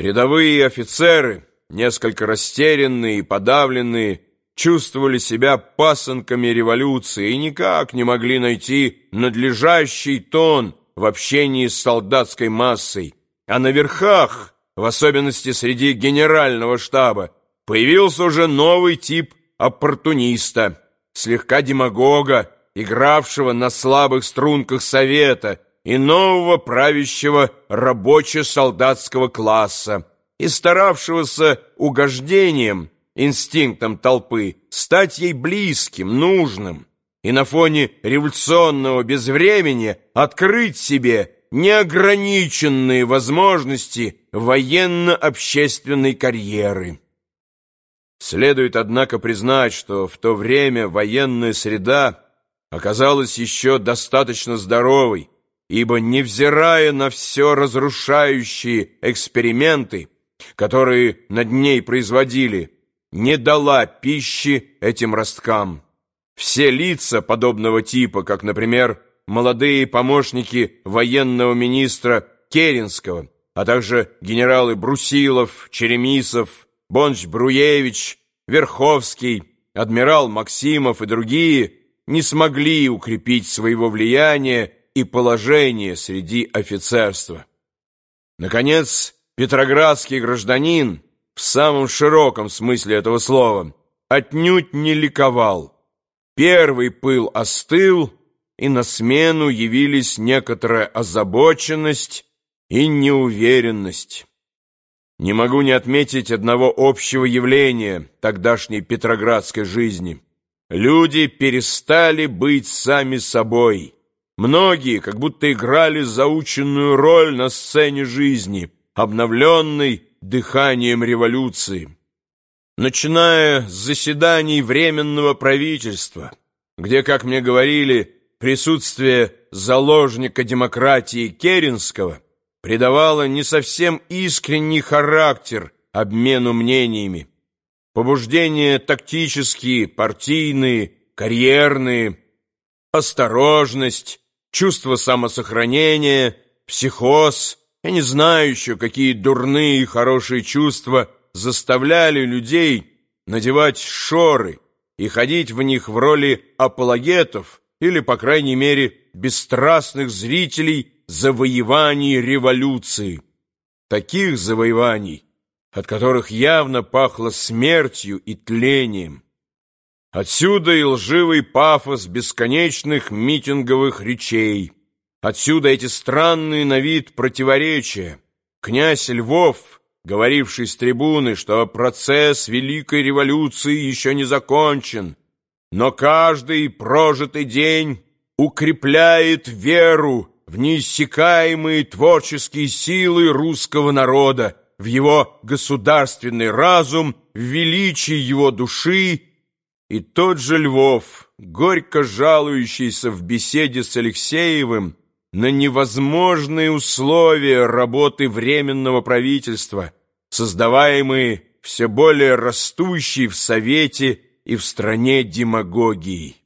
Рядовые офицеры, несколько растерянные и подавленные, чувствовали себя пасынками революции и никак не могли найти надлежащий тон в общении с солдатской массой. А на верхах, в особенности среди генерального штаба, появился уже новый тип оппортуниста, слегка демагога, игравшего на слабых струнках совета и нового правящего рабоче-солдатского класса и старавшегося угождением, инстинктом толпы, стать ей близким, нужным, и на фоне революционного безвремени открыть себе неограниченные возможности военно-общественной карьеры. Следует, однако, признать, что в то время военная среда оказалась еще достаточно здоровой, ибо, невзирая на все разрушающие эксперименты, которые над ней производили, не дала пищи этим росткам. Все лица подобного типа, как, например, молодые помощники военного министра Керенского, а также генералы Брусилов, Черемисов, Бонч-Бруевич, Верховский, адмирал Максимов и другие, не смогли укрепить своего влияния и положение среди офицерства. Наконец, петроградский гражданин, в самом широком смысле этого слова, отнюдь не ликовал. Первый пыл остыл, и на смену явились некоторая озабоченность и неуверенность. Не могу не отметить одного общего явления тогдашней петроградской жизни. Люди перестали быть сами собой. Многие как будто играли заученную роль на сцене жизни, обновленной дыханием революции. Начиная с заседаний Временного правительства, где, как мне говорили, присутствие заложника демократии Керенского придавало не совсем искренний характер обмену мнениями. Побуждения тактические, партийные, карьерные, осторожность, чувство самосохранения, психоз, я не знаю еще, какие дурные и хорошие чувства заставляли людей надевать шоры и ходить в них в роли апологетов или, по крайней мере, бесстрастных зрителей завоеваний революции. Таких завоеваний, от которых явно пахло смертью и тлением. Отсюда и лживый пафос бесконечных митинговых речей. Отсюда эти странные на вид противоречия. Князь Львов, говоривший с трибуны, что процесс Великой революции еще не закончен, но каждый прожитый день укрепляет веру в неиссякаемые творческие силы русского народа, в его государственный разум, в величие его души и тот же Львов, горько жалующийся в беседе с Алексеевым на невозможные условия работы Временного правительства, создаваемые все более растущей в Совете и в стране демагогией.